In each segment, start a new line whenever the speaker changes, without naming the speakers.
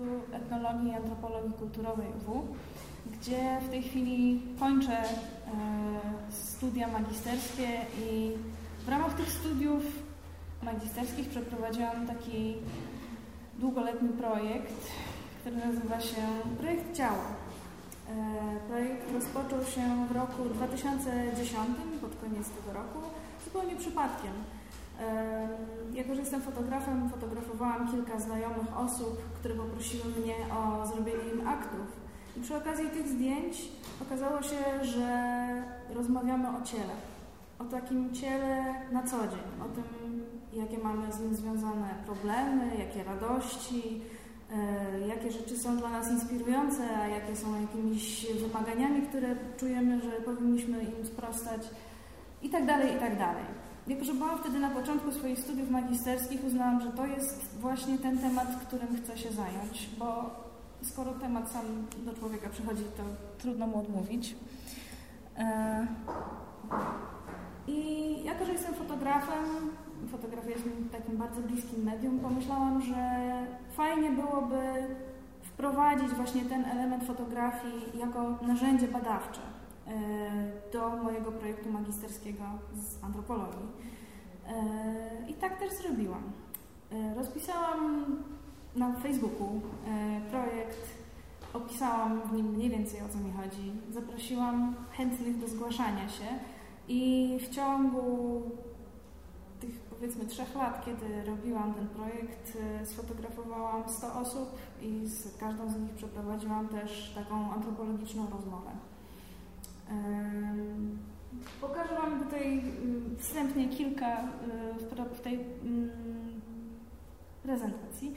Instytutu Etnologii i Antropologii Kulturowej UW, gdzie w tej chwili kończę e, studia magisterskie i w ramach tych studiów magisterskich przeprowadziłam taki długoletni projekt, który nazywa się Projekt Ciała. E, projekt rozpoczął się w roku 2010, pod koniec tego roku, zupełnie przypadkiem. Jako, że jestem fotografem, fotografowałam kilka znajomych osób, które poprosiły mnie o zrobienie im aktów. I przy okazji tych zdjęć okazało się, że rozmawiamy o ciele. O takim ciele na co dzień, o tym, jakie mamy z nim związane problemy, jakie radości, E, jakie rzeczy są dla nas inspirujące, a jakie są jakimiś wymaganiami, które czujemy, że powinniśmy im sprostać i tak dalej, i tak dalej. Jako, że byłam wtedy na początku swoich studiów magisterskich, uznałam, że to jest właśnie ten temat, którym chcę się zająć, bo skoro temat sam do człowieka przychodzi, to trudno mu odmówić. E, I jako, że jestem fotografem, fotografia jest mi takim bardzo bliskim medium, pomyślałam, że fajnie byłoby wprowadzić właśnie ten element fotografii jako narzędzie badawcze do mojego projektu magisterskiego z antropologii. E, I tak też zrobiłam. E, rozpisałam na Facebooku projekt, opisałam w nim mniej więcej o co mi chodzi, zaprosiłam chętnych do zgłaszania się i w ciągu powiedzmy trzech lat, kiedy robiłam ten projekt, sfotografowałam 100 osób i z każdą z nich przeprowadziłam też taką antropologiczną rozmowę. Pokażę Wam tutaj y, wstępnie kilka y, w tej mm, prezentacji.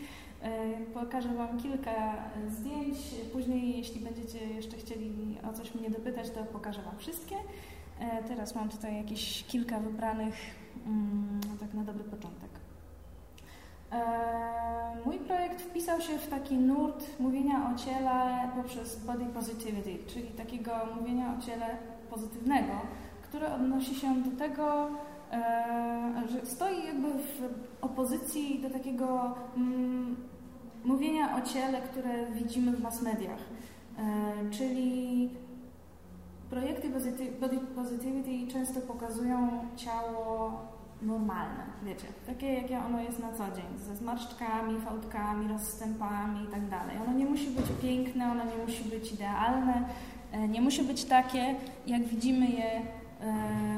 Pokażę Wam kilka zdjęć. Później, jeśli będziecie jeszcze chcieli o coś mnie dopytać, to pokażę Wam wszystkie. Teraz mam tutaj jakieś kilka wybranych Mm, tak na dobry początek. E, mój projekt wpisał się w taki nurt mówienia o ciele poprzez body positivity, czyli takiego mówienia o ciele pozytywnego, które odnosi się do tego, e, że stoi jakby w opozycji do takiego mm, mówienia o ciele, które widzimy w mass mediach. E, czyli projekty body positivity często pokazują ciało normalne, wiecie, takie jakie ono jest na co dzień, ze zmarszczkami, fałdkami, rozstępami i tak dalej. Ono nie musi być piękne, ono nie musi być idealne, e, nie musi być takie, jak widzimy je e,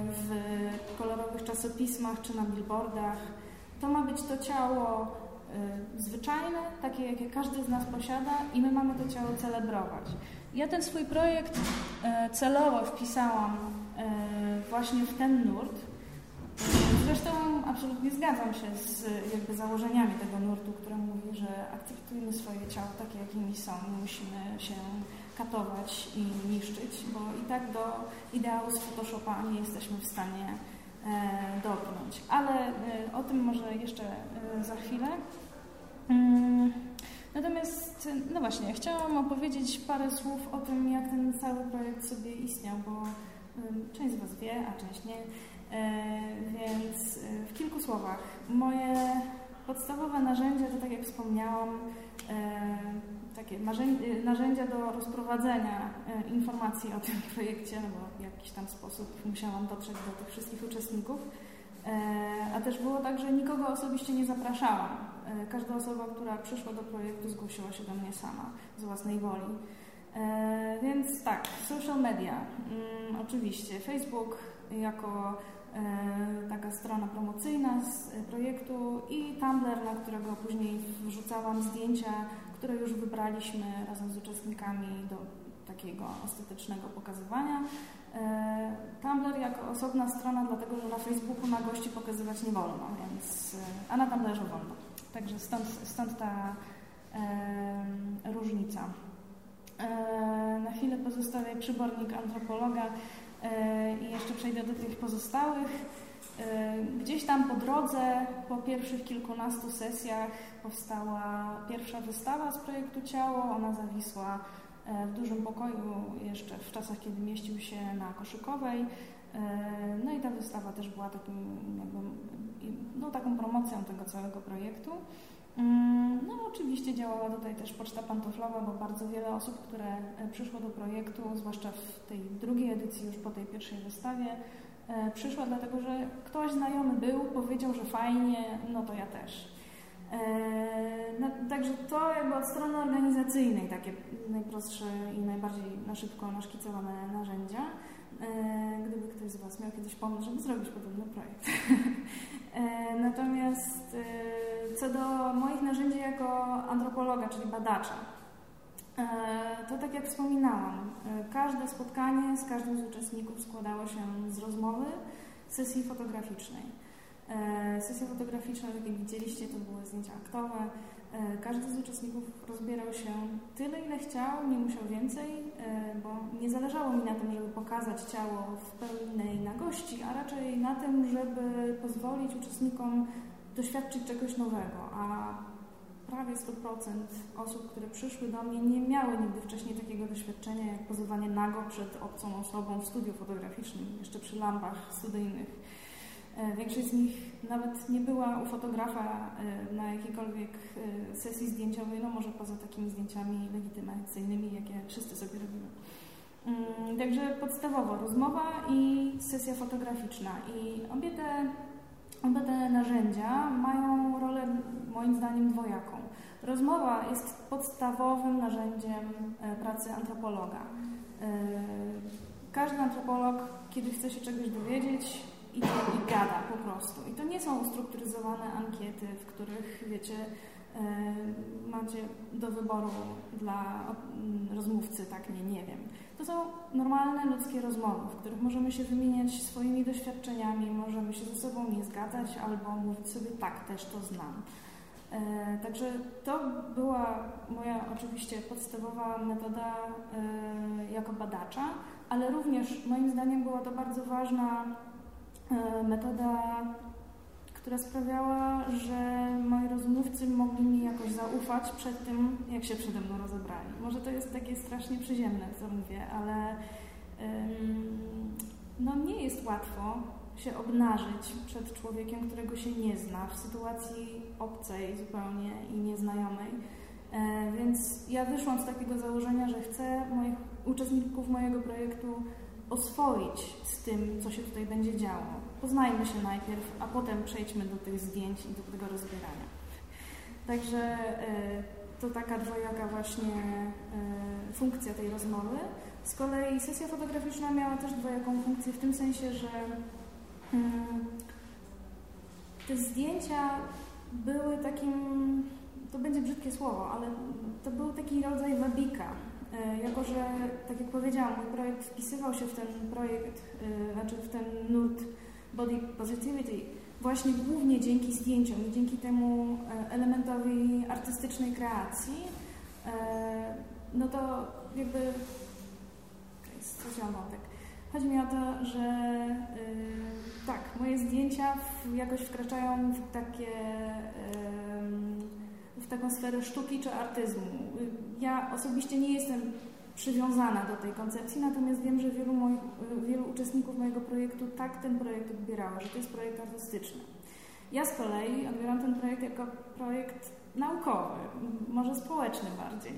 w kolorowych czasopismach czy na billboardach. To ma być to ciało e, zwyczajne, takie jakie każdy z nas posiada i my mamy to ciało celebrować. Ja ten swój projekt celowo wpisałam właśnie w ten nurt, Zresztą absolutnie zgadzam się z jakby założeniami tego nurtu, który mówi, że akceptujmy swoje ciało takie, jakimi są. Nie musimy się katować i niszczyć, bo i tak do ideału z Photoshopa nie jesteśmy w stanie e. Ale e, o tym może jeszcze e, za chwilę. Mm, natomiast, no właśnie, chciałam opowiedzieć parę słów o tym, jak ten cały projekt sobie istniał, bo część z Was wie, a część nie. E, więc e, w kilku słowach. Moje podstawowe narzędzia to, tak jak wspomniałam, e, takie narzędzia do rozprowadzenia informacji o tym projekcie, no bo w jakiś tam sposób musiałam dotrzeć do tych wszystkich uczestników. A też było tak, że nikogo osobiście nie zapraszałam. Każda osoba, która przyszła do projektu, zgłosiła się do mnie sama z własnej woli. Więc tak, social media, mm, oczywiście, Facebook jako E, taka strona promocyjna z projektu i Tumblr, na którego później wrzucałam zdjęcia, które już wybraliśmy razem z uczestnikami do takiego estetycznego pokazywania. E, Tumblr jako osobna strona, dlatego że na Facebooku na gości pokazywać nie wolno, więc, e, a na Tumblrze wolno. Także stąd, stąd ta e, różnica. E, na chwilę pozostawię przybornik antropologa. E, i jeszcze przejdę do tych pozostałych. E, gdzieś tam po drodze, po pierwszych kilkunastu sesjach powstała pierwsza wystawa z projektu Ciało. Ona zawisła w dużym pokoju jeszcze w czasach, kiedy mieścił się na Koszykowej. No i ta wystawa też była takim, jakby, no, taką promocją tego całego projektu. Mm, no oczywiście działała tutaj też poczta pantoflowa, bo bardzo wiele osób, które e, przyszło do projektu, zwłaszcza w tej drugiej edycji, już po tej pierwszej wystawie, e, przyszła dlatego, że ktoś znajomy był, powiedział, że fajnie, no to ja też. No, także to jakby od strony organizacyjnej takie najprostsze i najbardziej na szybko naszkicowane narzędzia. Gdyby ktoś z Was miał kiedyś pomysł, żeby zrobić podobny projekt. Co do moich narzędzi jako antropologa, czyli badacza, e, to tak jak wspominałam, e, każde spotkanie z każdym z uczestników składało się z rozmowy, sesji fotograficznej. E, sesja fotograficzna, tak jak widzieliście, to były zdjęcia aktowe. Każdy z uczestników rozbierał się tyle, ile chciał, nie musiał więcej, bo nie zależało mi na tym, żeby pokazać ciało w pełnej nagości, a raczej na tym, żeby pozwolić uczestnikom doświadczyć czegoś nowego, a prawie 100% osób, które przyszły do mnie, nie miały nigdy wcześniej takiego doświadczenia jak pozowanie nago przed obcą osobą w studiu fotograficznym, jeszcze przy lampach studyjnych. E, większość z nich nawet nie była u fotografa e, na jakiejkolwiek e, sesji zdjęciowej, no może poza takimi zdjęciami legitymacyjnymi, jakie wszyscy sobie robimy. Mm, także podstawowo rozmowa i sesja fotograficzna. I obie te Oba te narzędzia mają rolę moim zdaniem dwojaką. Rozmowa jest podstawowym narzędziem e, pracy antropologa. E, każdy antropolog, kiedy chce się czegoś dowiedzieć, idzie i gada po prostu. I to nie są ustrukturyzowane ankiety, w których, wiecie, macie do wyboru dla rozmówcy, tak, nie, nie wiem. To są normalne ludzkie rozmowy, w których możemy się wymieniać swoimi doświadczeniami, możemy się ze sobą nie zgadzać albo mówić sobie tak, też to znam. E, także to była moja oczywiście podstawowa metoda e, jako badacza, ale również moim zdaniem była to bardzo ważna e, metoda która sprawiała, że moi rozmówcy mogli mi jakoś zaufać przed tym, jak się przede mną rozebrali. Może to jest takie strasznie przyziemne, co mówię, ale no nie jest łatwo się obnażyć przed człowiekiem, którego się nie zna, w sytuacji obcej zupełnie i nieznajomej. E, więc ja wyszłam z takiego założenia, że chcę moich uczestników mojego projektu oswoić z tym, co się tutaj będzie działo. Poznajmy się najpierw, a potem przejdźmy do tych zdjęć i do tego rozbierania. Także e, to taka dwojaka właśnie e, funkcja tej rozmowy. Z kolei sesja fotograficzna miała też dwojaką funkcję w tym sensie, że mm, te zdjęcia były takim, to będzie brzydkie słowo, ale to był taki rodzaj wabika, jako, że, tak jak powiedziałam, mój projekt wpisywał się w ten projekt, e, znaczy w ten nurt Body Positivity właśnie głównie dzięki zdjęciom i dzięki temu e, elementowi artystycznej kreacji, no to jakby... Straciłam wątek. Chodzi mi o to, że tak, moje zdjęcia jakoś wkraczają w takie w taką sferę sztuki czy artyzmu. Ja osobiście nie jestem przywiązana do tej koncepcji, natomiast wiem, że wielu, moich, wielu uczestników mojego projektu tak ten projekt odbierało, że to jest projekt artystyczny. Ja z kolei odbieram ten projekt jako projekt naukowy, może społeczny bardziej,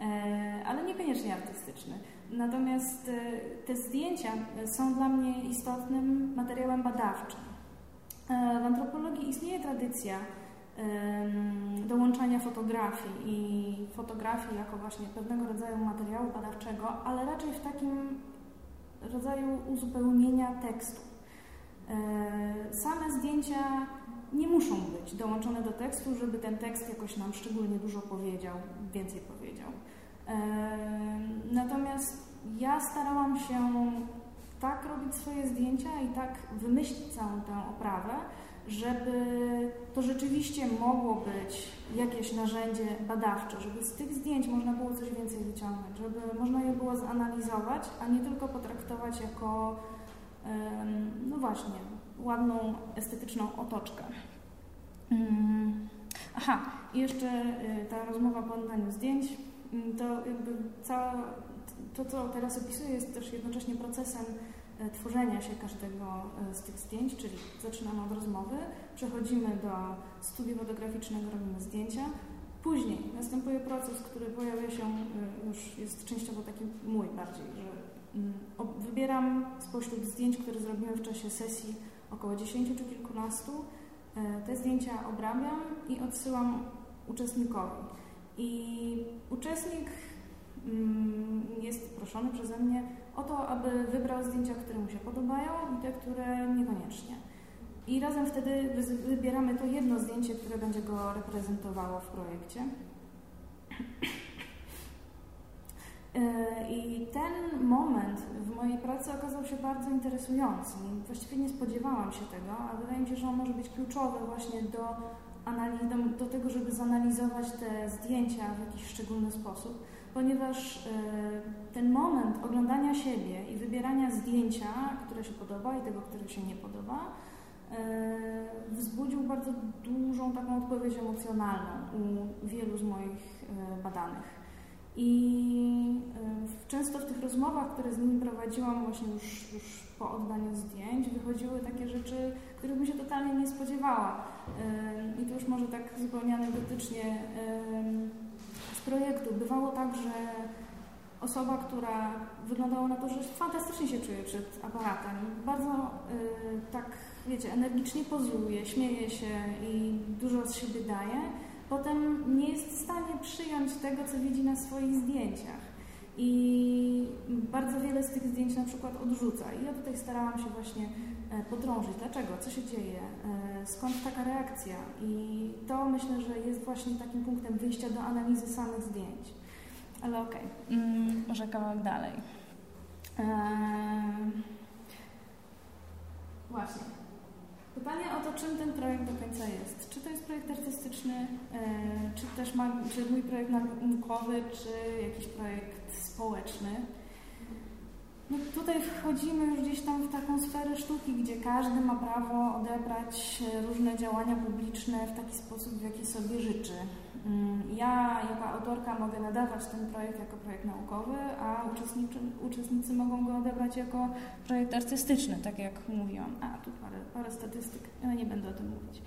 e, ale niekoniecznie artystyczny. Natomiast e, te zdjęcia są dla mnie istotnym materiałem badawczym. E, w antropologii istnieje tradycja dołączania fotografii i fotografii jako właśnie pewnego rodzaju materiału badawczego, ale raczej w takim rodzaju uzupełnienia tekstu. E, same zdjęcia nie muszą być dołączone do tekstu, żeby ten tekst jakoś nam szczególnie dużo powiedział, więcej powiedział. Natomiast ja starałam się tak robić swoje zdjęcia i tak wymyślić całą tę oprawę, żeby to rzeczywiście mogło być jakieś narzędzie badawcze, żeby z tych zdjęć można było coś więcej wyciągnąć, żeby można je było zanalizować, a nie tylko potraktować jako, no właśnie, ładną, estetyczną otoczkę. Mm. Aha, i jeszcze y, ta rozmowa po oddaniu zdjęć, mm, to jakby cała, to, co teraz opisuję, jest też jednocześnie procesem tworzenia się każdego e, z tych zdjęć, czyli zaczynamy od rozmowy, przechodzimy do studiu fotograficznego, robimy zdjęcia, Później następuje proces, który pojawia się, już jest częściowo taki mój bardziej, że mm, wybieram spośród zdjęć, które zrobiłem w czasie sesji około 10 czy kilkunastu, te zdjęcia obrabiam i odsyłam uczestnikowi. I uczestnik jest proszony przeze mnie o to, aby wybrał zdjęcia, które mu się podobają i te, które niekoniecznie. I razem wtedy wybieramy to jedno zdjęcie, które będzie go reprezentowało w projekcie. E, I ten moment w mojej pracy okazał się bardzo interesujący. Właściwie nie spodziewałam się tego, a wydaje mi się, że on może być kluczowy właśnie do do, do tego, żeby zanalizować te zdjęcia w jakiś szczególny sposób, ponieważ y, ten moment oglądania siebie i wybierania zdjęcia, które się podoba i tego, które się nie podoba, y, wzbudził bardzo dużą taką odpowiedź emocjonalną u wielu z moich y, badanych. I często w tych rozmowach, które z nimi prowadziłam właśnie już, już po oddaniu zdjęć, wychodziły takie rzeczy, których bym się totalnie nie spodziewała. I to już może tak zupełnie anegdotycznie projektu. Bywało tak, że osoba, która wyglądała na to, że fantastycznie się czuje przed aparatem, bardzo tak, wiecie, energicznie pozuje, śmieje się i dużo z siebie daje, potem nie jest w stanie przyjąć tego, co widzi na swoich zdjęciach. I bardzo wiele z tych zdjęć na przykład odrzuca. I ja tutaj starałam się właśnie e, podrążyć, dlaczego, co się dzieje, e, skąd taka reakcja. I to myślę, że jest właśnie takim punktem wyjścia do analizy samych zdjęć. Ale okej, okay. mm, może kawałek dalej. Eee... Właśnie. Pytanie o to, czym ten projekt do końca jest. Czy to jest projekt artystyczny, e, czy też ma, czy mój projekt naukowy, czy jakiś projekt społeczny. No tutaj wchodzimy już gdzieś tam w taką sferę sztuki, gdzie każdy ma prawo odebrać różne działania publiczne w taki sposób, w jaki sobie życzy. Mm, ja jako autorka mogę nadawać ten projekt jako projekt naukowy, a uczestnicy, mogą go odebrać jako projekt artystyczny, tak jak mówiłam. A, tu parę, parę statystyk, ale nie będę o tym mówić.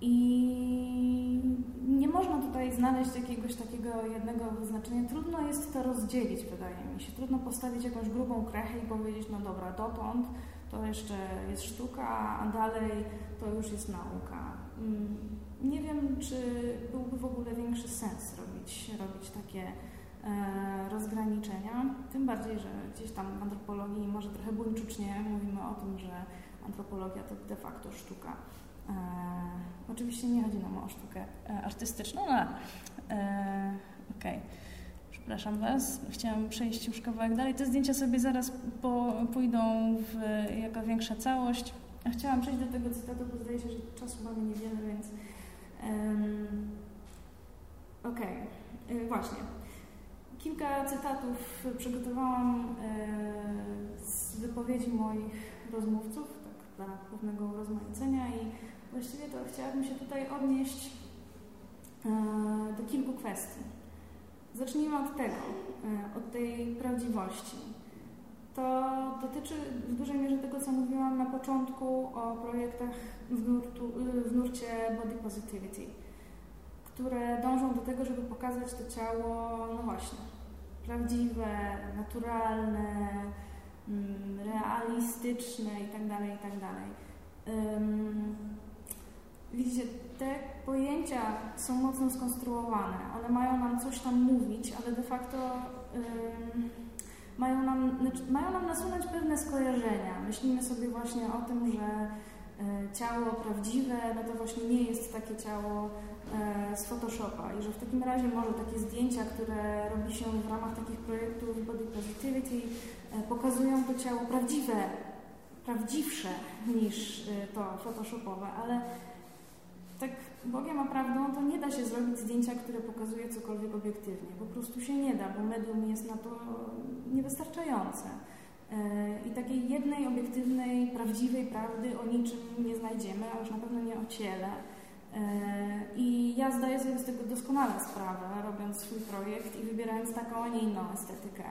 I nie można tutaj znaleźć jakiegoś takiego jednego wyznaczenia. Trudno jest to rozdzielić, wydaje mi się. Trudno postawić jakąś grubą krechę i powiedzieć, no dobra, dotąd to jeszcze jest sztuka, a dalej to już jest nauka. Mm, nie wiem, czy byłby w ogóle większy sens robić, robić takie e, rozgraniczenia. Tym bardziej, że gdzieś tam w antropologii może trochę buńczucznie mówimy o tym, że antropologia to de facto sztuka. E, oczywiście nie chodzi nam o sztukę e, artystyczną, no e, okej. Okay. Przepraszam Was, chciałam przejść już kawałek dalej. Te zdjęcia sobie zaraz po, pójdą w, jako większa całość. chciałam przejść do tego cytatu, bo zdaje się, że czasu mamy niewiele, więc um, okej, okay. właśnie. Kilka cytatów przygotowałam e, z wypowiedzi moich rozmówców, tak dla pewnego urozmaicenia i Właściwie to chciałabym się tutaj odnieść e, do kilku kwestii. Zacznijmy od tego, e, od tej prawdziwości. To dotyczy w dużej mierze tego, co mówiłam na początku o projektach w, nurtu, w nurcie Body Positivity, które dążą do tego, żeby pokazać to ciało, no właśnie, prawdziwe, naturalne, mm, realistyczne itd., tak itd. Widzicie, te pojęcia są mocno skonstruowane. One mają nam coś tam mówić, ale de facto mają, nam, znaczy, mają nam nasunąć pewne skojarzenia. Myślimy sobie właśnie o tym, że yy, ciało prawdziwe, no to właśnie nie jest takie ciało yy, z Photoshopa i że w takim razie może takie zdjęcia, które robi się w ramach takich projektów Body Positivity, yy, pokazują to ciało prawdziwe, prawdziwsze niż to photoshopowe, ale tak Bogiem a prawdą, to nie da się zrobić zdjęcia, które pokazuje cokolwiek obiektywnie. Po prostu się nie da, bo medium jest na to niewystarczające. E, I takiej jednej obiektywnej, prawdziwej prawdy o niczym nie znajdziemy, a już na pewno nie o ciele. E, I ja zdaję sobie z tego doskonale sprawę, robiąc swój projekt i wybierając taką, a nie inną estetykę.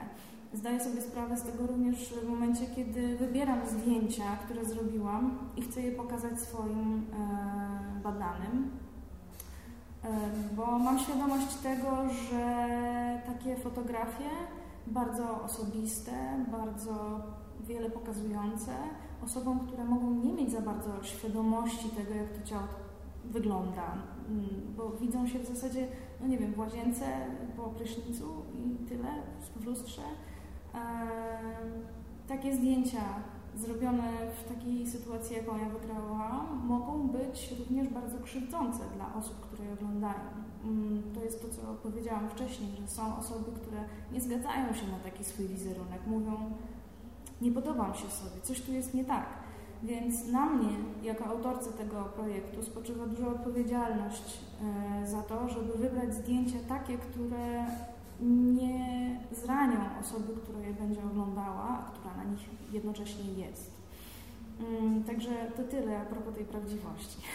Zdaję sobie sprawę z tego również w momencie, kiedy wybieram zdjęcia, które zrobiłam i chcę je pokazać swoim e, badanym, e, bo mam świadomość tego, że takie fotografie, bardzo osobiste, bardzo wiele pokazujące, osobom, które mogą nie mieć za bardzo świadomości tego, jak to ciało wygląda, mm, bo widzą się w zasadzie, no nie wiem, w łazience, po prysznicu i tyle, w lustrze. Takie zdjęcia zrobione w takiej sytuacji, jaką ja wykreowałam, mogą być również bardzo krzywdzące dla osób, które je oglądają. Mm, to jest to, co powiedziałam wcześniej, że są osoby, które nie zgadzają się na taki swój wizerunek, mówią, nie podobam się sobie, coś tu jest nie tak. Więc na mnie, jako autorce tego projektu, spoczywa duża odpowiedzialność e, za to, żeby wybrać zdjęcia takie, które nie zranią osoby, która je będzie oglądała, a która na nich jednocześnie jest. Mm, także to tyle a propos tej prawdziwości.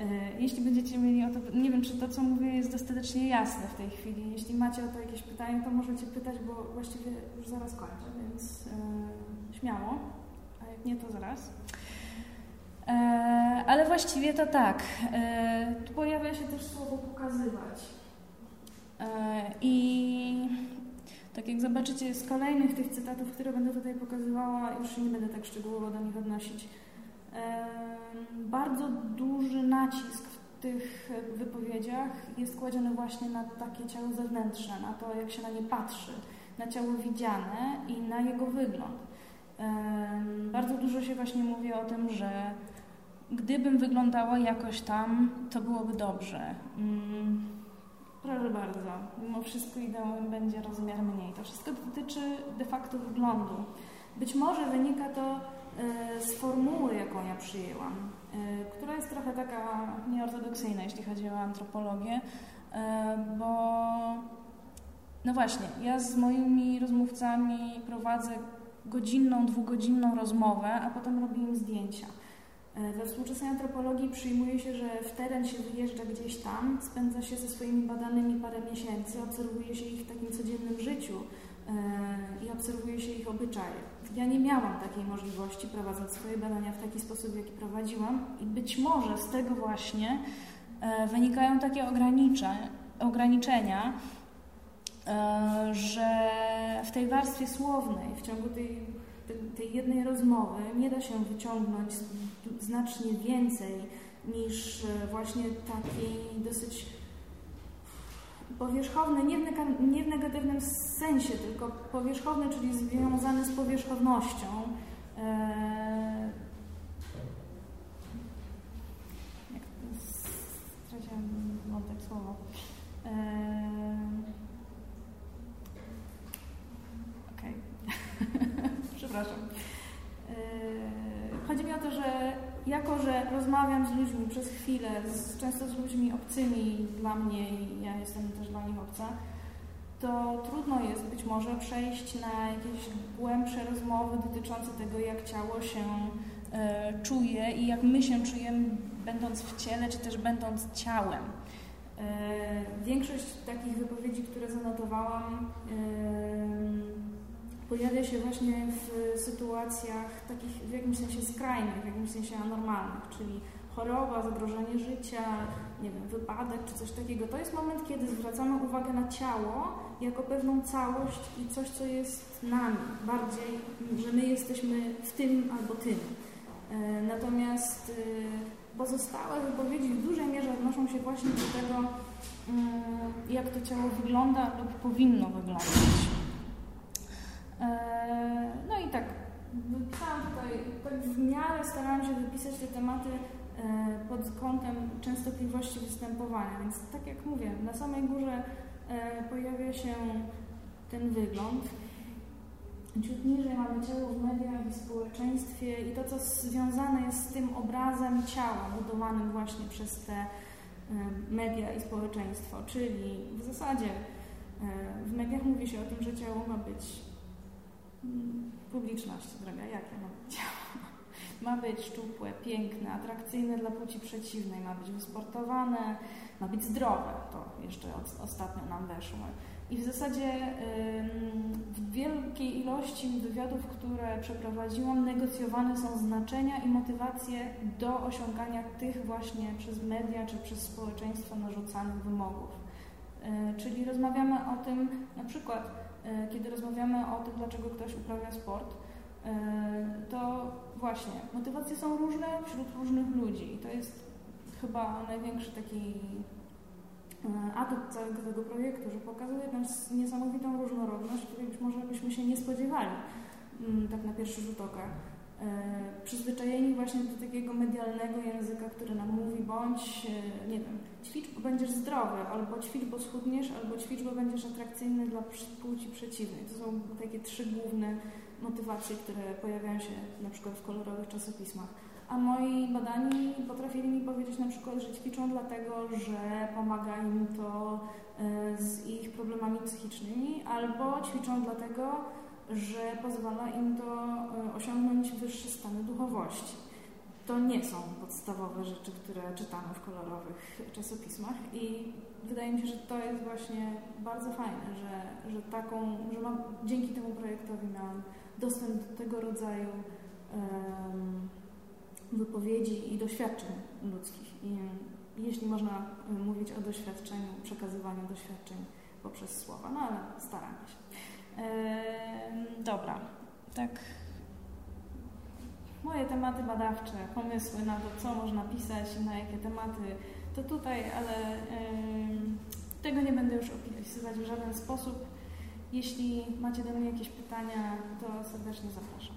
E, jeśli będziecie mieli o to, nie wiem, czy to, co mówię, jest dostatecznie jasne w tej chwili. Jeśli macie o to jakieś pytania, to możecie pytać, bo właściwie już zaraz kończę, więc e, śmiało, a jak nie, to zaraz. E, ale właściwie to tak. Tu pojawia się też słowo pokazywać. E, I tak jak zobaczycie z kolejnych tych cytatów, które będę tutaj pokazywała, już nie będę tak szczegółowo do nich odnosić, bardzo duży nacisk w tych wypowiedziach jest kładziony właśnie na takie ciało zewnętrzne, na to, jak się na nie patrzy, na ciało widziane i na jego wygląd. Bardzo dużo się właśnie mówi o tym, że gdybym wyglądała jakoś tam, to byłoby dobrze. Proszę bardzo, mimo wszystko ideałem będzie rozmiar mniej. To wszystko dotyczy de facto wyglądu. Być może wynika to E, z formuły, jaką ja przyjęłam, e, która jest trochę taka nieortodoksyjna, jeśli chodzi o antropologię, e, bo no właśnie, ja z moimi rozmówcami prowadzę godzinną, dwugodzinną rozmowę, a potem robię im zdjęcia. We współczesnej antropologii przyjmuje się, że w teren się wyjeżdża gdzieś tam, spędza się ze swoimi badanymi parę miesięcy, obserwuje się ich w takim codziennym życiu i obserwuje się ich obyczaje. Ja nie miałam takiej możliwości prowadząc swoje badania w taki sposób, jaki prowadziłam i być może z tego właśnie e, wynikają takie ograniczenia, e, że w tej warstwie słownej, w ciągu tej, tej jednej rozmowy nie da się wyciągnąć znacznie więcej niż e, właśnie takiej dosyć powierzchowny nie w, nie w negatywnym sensie, tylko powierzchowny, czyli związany z powierzchownością. Eee, straciłam wątek słowa. Eee, Okej. Okay. Przepraszam. Eee, chodzi mi o to, że jako, że rozmawiam z ludźmi przez chwilę, z, często z ludźmi obcymi dla mnie i ja jestem też dla nich obca, to trudno jest być może przejść na jakieś głębsze rozmowy dotyczące tego, jak ciało się e, czuje i jak my się czujemy, będąc w ciele, czy też będąc ciałem. E, większość takich wypowiedzi, które zanotowałam, e, pojawia się właśnie w sytuacjach takich w jakimś sensie skrajnych, w jakimś sensie anormalnych, czyli choroba, zagrożenie życia, nie wiem, wypadek czy coś takiego. To jest moment, kiedy zwracamy uwagę na ciało jako pewną całość i coś, co jest nami, bardziej, że my jesteśmy w tym albo tym. E, natomiast e, pozostałe wypowiedzi w dużej mierze odnoszą się właśnie do tego, mm, jak to ciało wygląda lub powinno wyglądać. E, no i tak, wypisałam tutaj, tak w miarę starałam się wypisać te tematy e, pod kątem częstotliwości występowania, więc tak jak mówię, na samej górze e, pojawia się ten wygląd. Ciut niżej mamy ciało w mediach i społeczeństwie i to, co związane jest z tym obrazem ciała budowanym właśnie przez te media i społeczeństwo, czyli w zasadzie w mediach mówi się o tym, że ciało ma być publiczność, droga, jak ja mam ciało? Ma być szczupłe, piękne, atrakcyjne dla płci przeciwnej, ma być wysportowane, ma być zdrowe. To jeszcze od, ostatnio nam weszło. I w zasadzie w wielkiej ilości wywiadów, które przeprowadziłam, negocjowane są znaczenia i motywacje do osiągania tych właśnie przez media czy przez społeczeństwo narzucanych wymogów. E, czyli rozmawiamy o tym, na przykład, kiedy rozmawiamy o tym, dlaczego ktoś uprawia sport, e, to właśnie motywacje są różne wśród różnych ludzi i to jest chyba największy taki atut całego tego projektu, że pokazuje nas niesamowitą różnorodność, której być może byśmy się nie spodziewali mm, tak na pierwszy rzut oka. E, przyzwyczajeni właśnie do takiego medialnego języka, który nam mówi bądź, e, nie wiem, ćwicz, bo będziesz zdrowy, albo ćwicz, bo schudniesz, albo ćwicz, bo będziesz atrakcyjny dla płci przeciwnej. To są takie trzy główne motywacje, które pojawiają się na przykład w kolorowych czasopismach. A moi badani potrafili mi powiedzieć na przykład, że ćwiczą dlatego, że pomaga im to e, z ich problemami psychicznymi, albo ćwiczą dlatego, że pozwala im to e, osiągnąć wyższe stany duchowości. To nie są podstawowe rzeczy, które czytamy w kolorowych czasopismach i wydaje mi się, że to jest właśnie bardzo fajne, że, że taką, że mam, dzięki temu projektowi miałam dostęp do tego rodzaju um, wypowiedzi i doświadczeń ludzkich. I jeśli można mówić o doświadczeniu, przekazywaniu doświadczeń poprzez słowa, no ale staramy się. Dobra, tak. Moje tematy badawcze, pomysły na to, co można pisać na jakie tematy, to tutaj, ale tego nie będę już opisywać w żaden sposób. Jeśli macie do mnie jakieś pytania, to serdecznie zapraszam.